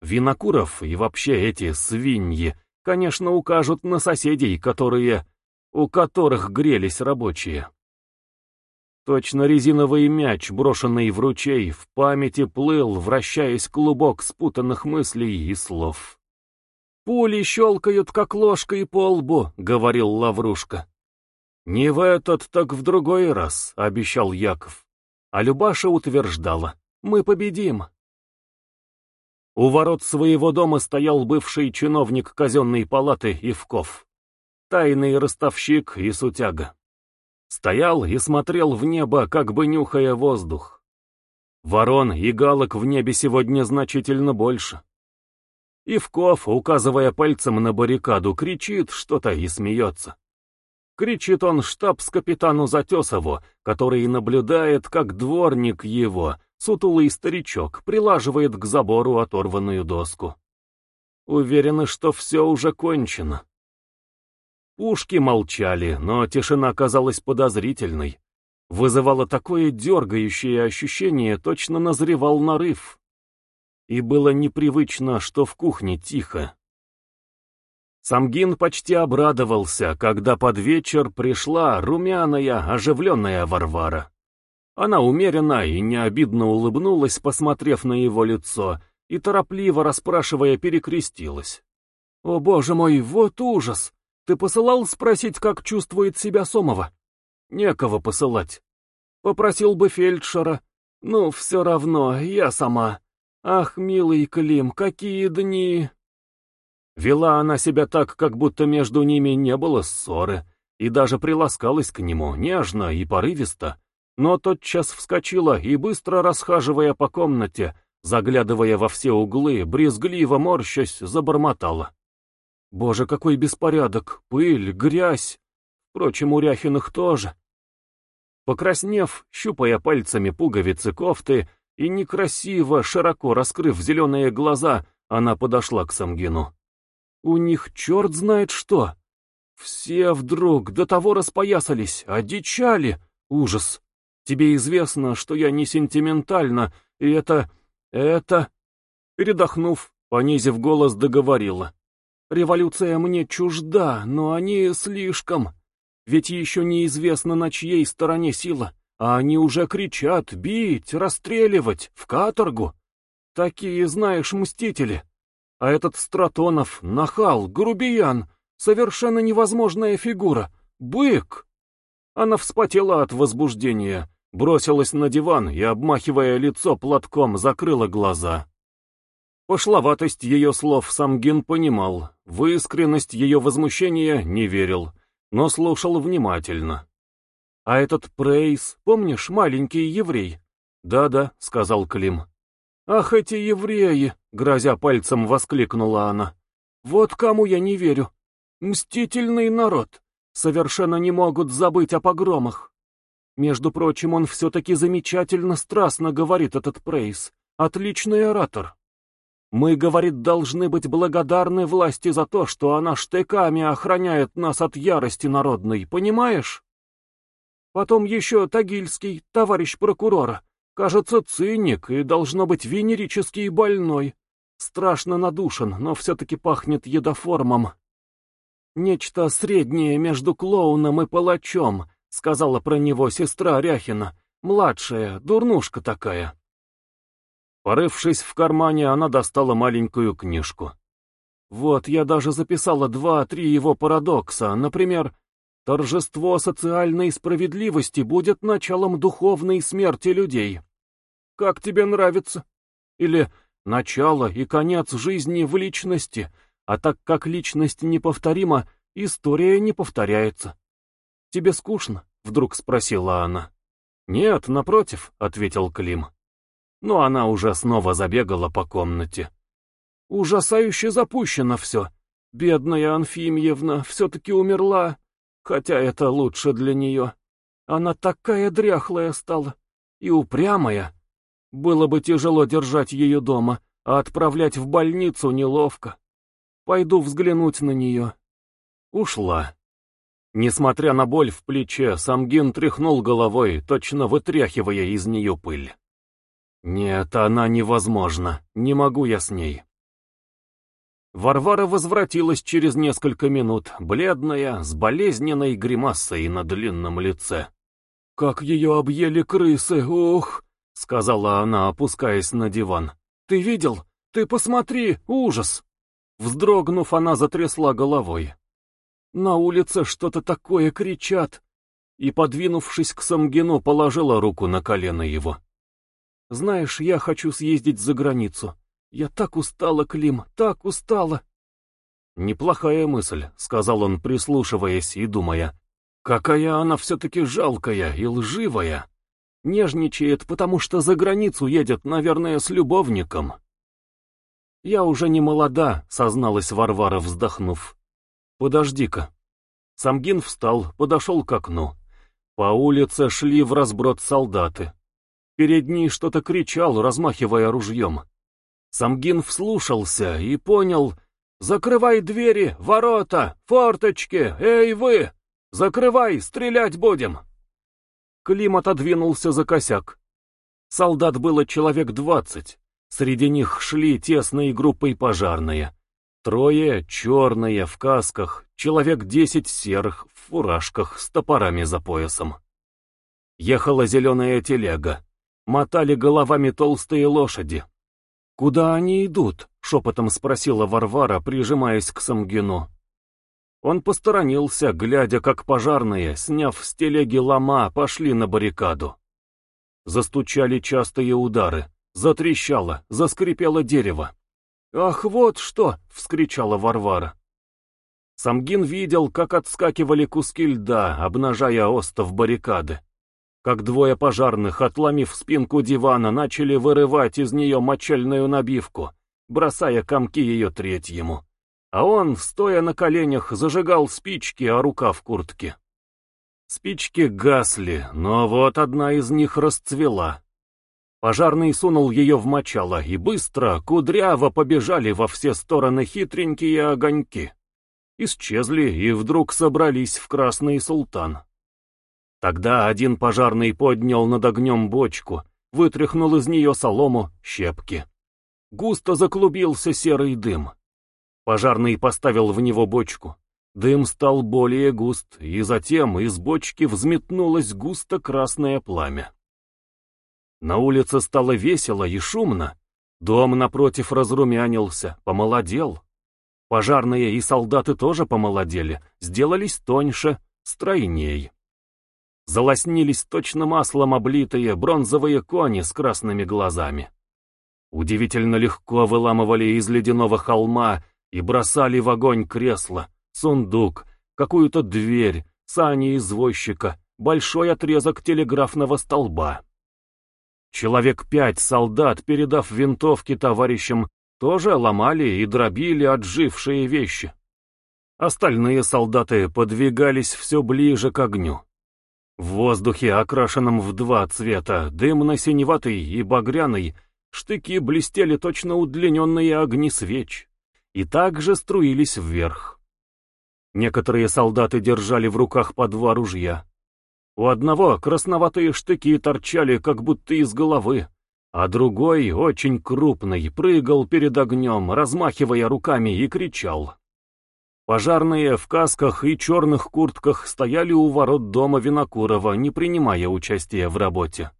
Винокуров и вообще эти свиньи, конечно, укажут на соседей, которые... у которых грелись рабочие. Точно резиновый мяч, брошенный в ручей, в памяти плыл, вращаясь клубок спутанных мыслей и слов. «Пули щелкают, как ложкой по лбу», — говорил Лаврушка. «Не в этот, так в другой раз», — обещал Яков. А Любаша утверждала, «Мы победим». У ворот своего дома стоял бывший чиновник казенной палаты Ивков, тайный ростовщик и сутяга. Стоял и смотрел в небо, как бы нюхая воздух. Ворон и галок в небе сегодня значительно больше. Ивков, указывая пальцем на баррикаду, кричит что-то и смеется. Кричит он штабс-капитану Затесову, который наблюдает, как дворник его, сутулый старичок, прилаживает к забору оторванную доску. Уверены, что все уже кончено. Пушки молчали, но тишина казалась подозрительной. Вызывало такое дергающее ощущение, точно назревал нарыв. И было непривычно, что в кухне тихо. Самгин почти обрадовался, когда под вечер пришла румяная, оживленная Варвара. Она умеренно и необидно улыбнулась, посмотрев на его лицо, и, торопливо расспрашивая, перекрестилась. «О, боже мой, вот ужас! Ты посылал спросить, как чувствует себя Сомова?» «Некого посылать. Попросил бы фельдшера. Ну, все равно, я сама. Ах, милый Клим, какие дни!» Вела она себя так, как будто между ними не было ссоры, и даже приласкалась к нему, нежно и порывисто, но тотчас вскочила и, быстро расхаживая по комнате, заглядывая во все углы, брезгливо морщась, забормотала. «Боже, какой беспорядок! Пыль, грязь! Впрочем, у Ряхиных тоже!» Покраснев, щупая пальцами пуговицы кофты и некрасиво, широко раскрыв зеленые глаза, она подошла к Самгину. «У них черт знает что! Все вдруг до того распоясались, одичали! Ужас! Тебе известно, что я не сентиментальна, и это... это...» Передохнув, понизив голос, договорила. «Революция мне чужда, но они слишком. Ведь еще неизвестно, на чьей стороне сила, а они уже кричат бить, расстреливать, в каторгу. Такие, знаешь, мстители. А этот Стратонов, нахал, грубиян, совершенно невозможная фигура, бык». Она вспотела от возбуждения, бросилась на диван и, обмахивая лицо платком, закрыла глаза. Пошловатость ее слов Самгин понимал, в искренность ее возмущения не верил, но слушал внимательно. «А этот Прейс, помнишь, маленький еврей?» «Да-да», — сказал Клим. «Ах, эти евреи!» — грозя пальцем воскликнула она. «Вот кому я не верю. Мстительный народ. Совершенно не могут забыть о погромах. Между прочим, он все-таки замечательно страстно говорит этот Прейс. Отличный оратор. Мы, говорит, должны быть благодарны власти за то, что она штыками охраняет нас от ярости народной, понимаешь? Потом еще Тагильский, товарищ прокурора. Кажется, циник и, должно быть, венерический больной. Страшно надушен, но все-таки пахнет едоформом. Нечто среднее между клоуном и палачом, — сказала про него сестра Ряхина, младшая, дурнушка такая. Порывшись в кармане, она достала маленькую книжку. Вот, я даже записала два-три его парадокса, например, «Торжество социальной справедливости будет началом духовной смерти людей». Как тебе нравится? Или «Начало и конец жизни в личности, а так как личность неповторима, история не повторяется». «Тебе скучно?» — вдруг спросила она. «Нет, напротив», — ответил Клим. Но она уже снова забегала по комнате. «Ужасающе запущено все. Бедная Анфимьевна все-таки умерла, хотя это лучше для нее. Она такая дряхлая стала и упрямая. Было бы тяжело держать ее дома, а отправлять в больницу неловко. Пойду взглянуть на нее». Ушла. Несмотря на боль в плече, Самгин тряхнул головой, точно вытряхивая из нее пыль. «Нет, она невозможна. Не могу я с ней». Варвара возвратилась через несколько минут, бледная, с болезненной гримасой на длинном лице. «Как ее объели крысы, ух!» — сказала она, опускаясь на диван. «Ты видел? Ты посмотри, ужас!» Вздрогнув, она затрясла головой. На улице что-то такое кричат!» И, подвинувшись к Самгину, положила руку на колено его. «Знаешь, я хочу съездить за границу. Я так устала, Клим, так устала!» «Неплохая мысль», — сказал он, прислушиваясь и думая. «Какая она все-таки жалкая и лживая! Нежничает, потому что за границу едет, наверное, с любовником». «Я уже не молода», — созналась Варвара, вздохнув. «Подожди-ка». Самгин встал, подошел к окну. По улице шли в разброд солдаты. Перед что-то кричал, размахивая ружьем. Самгин вслушался и понял. «Закрывай двери, ворота, форточки! Эй, вы! Закрывай, стрелять будем!» Клим отодвинулся за косяк. Солдат было человек двадцать. Среди них шли тесной группой пожарные. Трое черные в касках, человек десять серых в фуражках с топорами за поясом. Ехала зеленая телега. Мотали головами толстые лошади. «Куда они идут?» — шепотом спросила Варвара, прижимаясь к Самгину. Он посторонился, глядя, как пожарные, сняв с телеги лома, пошли на баррикаду. Застучали частые удары, затрещало, заскрипело дерево. «Ах, вот что!» — вскричала Варвара. Самгин видел, как отскакивали куски льда, обнажая остов баррикады. Как двое пожарных, отломив спинку дивана, начали вырывать из нее мочальную набивку, бросая комки ее третьему. А он, стоя на коленях, зажигал спички о рукав куртки. Спички гасли, но вот одна из них расцвела. Пожарный сунул ее в мочало, и быстро, кудряво побежали во все стороны хитренькие огоньки исчезли и вдруг собрались в Красный Султан. Тогда один пожарный поднял над огнем бочку, вытряхнул из нее солому, щепки. Густо заклубился серый дым. Пожарный поставил в него бочку. Дым стал более густ, и затем из бочки взметнулось густо красное пламя. На улице стало весело и шумно. Дом напротив разрумянился, помолодел. Пожарные и солдаты тоже помолодели, сделались тоньше, стройней. Залоснились точно маслом облитые бронзовые кони с красными глазами. Удивительно легко выламывали из ледяного холма и бросали в огонь кресло, сундук, какую-то дверь, сани извозчика, большой отрезок телеграфного столба. Человек пять солдат, передав винтовки товарищам, тоже ломали и дробили отжившие вещи. Остальные солдаты подвигались все ближе к огню. В воздухе, окрашенном в два цвета, дымно-синеватый и багряный, штыки блестели точно удлиненные огни свеч, и также струились вверх. Некоторые солдаты держали в руках по два ружья. У одного красноватые штыки торчали как будто из головы, а другой, очень крупный, прыгал перед огнем, размахивая руками и кричал. Пожарные в касках и черных куртках стояли у ворот дома Винокурова, не принимая участия в работе.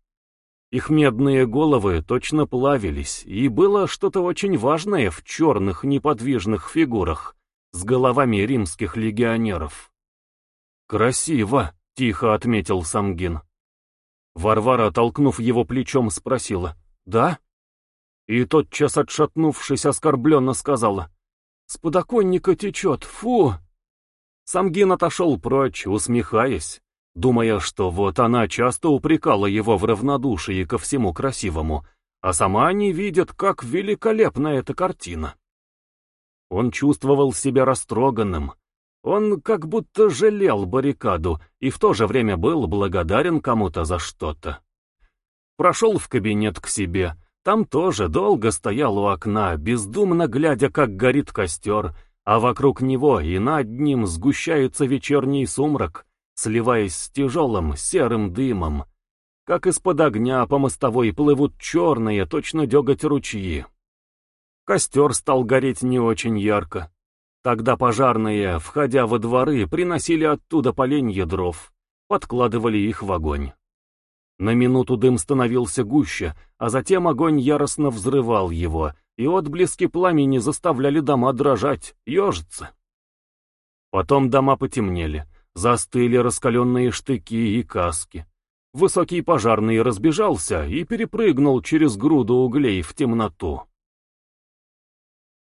Их медные головы точно плавились, и было что-то очень важное в черных неподвижных фигурах с головами римских легионеров. «Красиво», — тихо отметил Самгин. Варвара, толкнув его плечом, спросила «Да?» И тотчас, отшатнувшись, оскорбленно сказала «С подоконника течет, фу!» Самгин отошел прочь, усмехаясь, думая, что вот она часто упрекала его в равнодушии ко всему красивому, а сама не видит, как великолепна эта картина. Он чувствовал себя растроганным, он как будто жалел баррикаду и в то же время был благодарен кому-то за что-то. Прошел в кабинет к себе. Там тоже долго стоял у окна, бездумно глядя, как горит костер, а вокруг него и над ним сгущается вечерний сумрак, сливаясь с тяжелым серым дымом, как из-под огня по мостовой плывут черные, точно деготь ручьи. Костер стал гореть не очень ярко. Тогда пожарные, входя во дворы, приносили оттуда поленья дров, подкладывали их в огонь. На минуту дым становился гуще, а затем огонь яростно взрывал его, и отблески пламени заставляли дома дрожать, ежиться. Потом дома потемнели, застыли раскаленные штыки и каски. Высокий пожарный разбежался и перепрыгнул через груду углей в темноту.